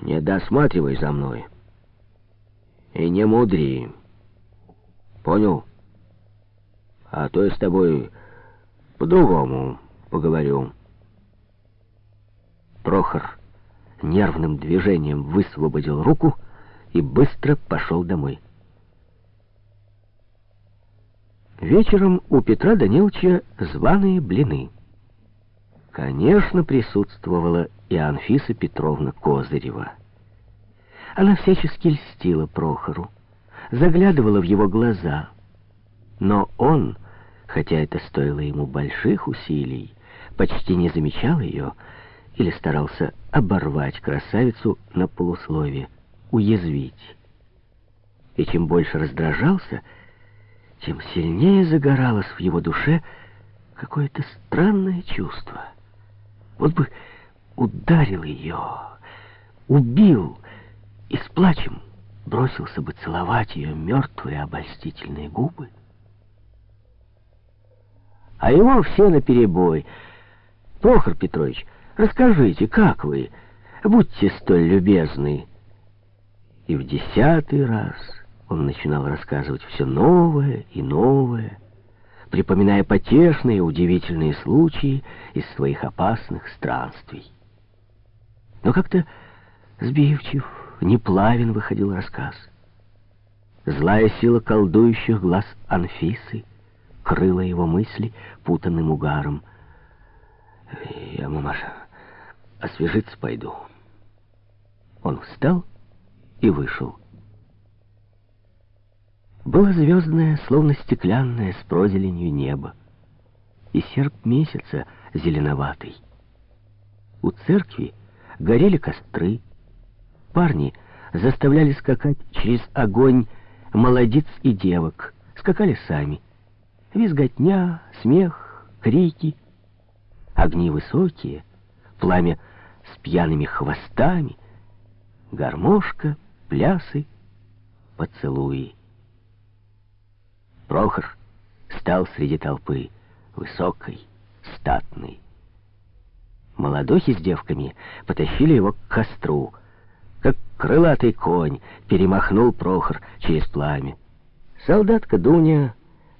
Не досматривай за мной. И не мудри. Понял? А то я с тобой по-другому поговорю. Прохор нервным движением высвободил руку и быстро пошел домой. Вечером у Петра Даниловича званые блины. Конечно, присутствовала и Анфиса Петровна Козырева. Она всячески льстила Прохору, заглядывала в его глаза. Но он, хотя это стоило ему больших усилий, почти не замечал ее или старался оборвать красавицу на полусловие, уязвить. И чем больше раздражался, тем сильнее загоралось в его душе какое-то странное чувство. Вот бы ударил ее, убил и с плачем бросился бы целовать ее мертвые обольстительные губы. А его все наперебой. Прохор Петрович, расскажите, как вы? Будьте столь любезны. И в десятый раз он начинал рассказывать все новое и новое, припоминая потешные, удивительные случаи из своих опасных странствий. Но как-то сбивчив, неплавен выходил рассказ. Злая сила колдующих глаз Анфисы крыла его мысли путанным угаром. «Я, мамаша, освежиться пойду». Он встал и вышел. Было звездное, словно стеклянное, с прозеленью небо, и серп месяца зеленоватый. У церкви горели костры, парни заставляли скакать через огонь молодец и девок, скакали сами. Визготня, смех, крики, огни высокие, пламя с пьяными хвостами, гармошка, плясы, поцелуи. Прохор стал среди толпы, высокой, статный. Молодухи с девками потащили его к костру. Как крылатый конь перемахнул Прохор через пламя. Солдатка Дуня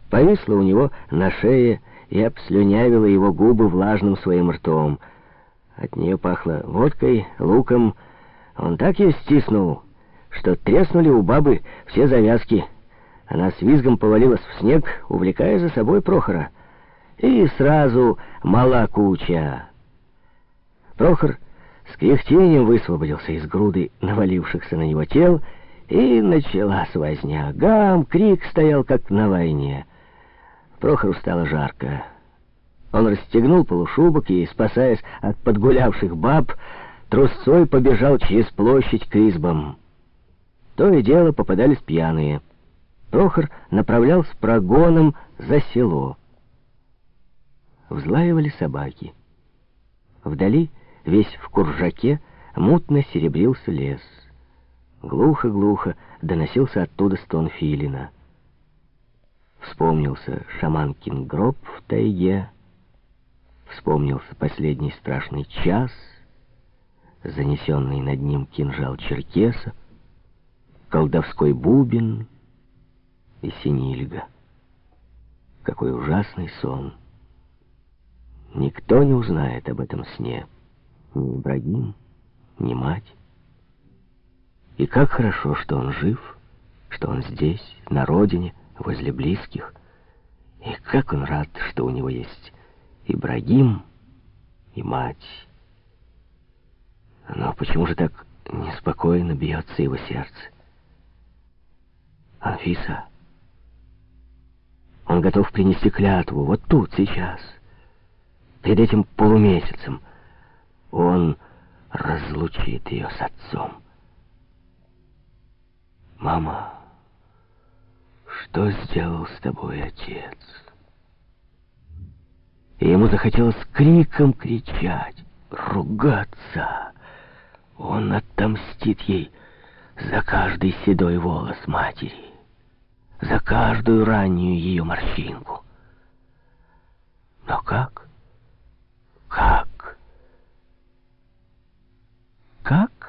повисла у него на шее и обслюнявила его губы влажным своим ртом. От нее пахло водкой, луком. Он так ее стиснул, что треснули у бабы все завязки — она с визгом повалилась в снег, увлекая за собой Прохора. И сразу мала куча. Прохор с кряхтением высвободился из груды навалившихся на него тел, и началась возня. Гам, крик стоял, как на войне. Прохору стало жарко. Он расстегнул полушубок и, спасаясь от подгулявших баб, трусцой побежал через площадь к избам. То и дело попадались пьяные. Прохор направлялся прогоном за село. Взлаивали собаки. Вдали, весь в куржаке, мутно серебрился лес. Глухо-глухо доносился оттуда стон филина. Вспомнился шаманкин гроб в тайге, вспомнился последний страшный час, занесенный над ним кинжал черкеса, колдовской бубен — и Синильга. Какой ужасный сон. Никто не узнает об этом сне. Ни Ибрагим, ни мать. И как хорошо, что он жив, что он здесь, на родине, возле близких. И как он рад, что у него есть Ибрагим и мать. Но почему же так неспокойно бьется его сердце? Анфиса... Он готов принести клятву вот тут, сейчас. Перед этим полумесяцем. Он разлучит ее с отцом. «Мама, что сделал с тобой отец?» И ему захотелось криком кричать, ругаться. Он отомстит ей за каждый седой волос матери за каждую раннюю ее морщинку. Но как? kakak?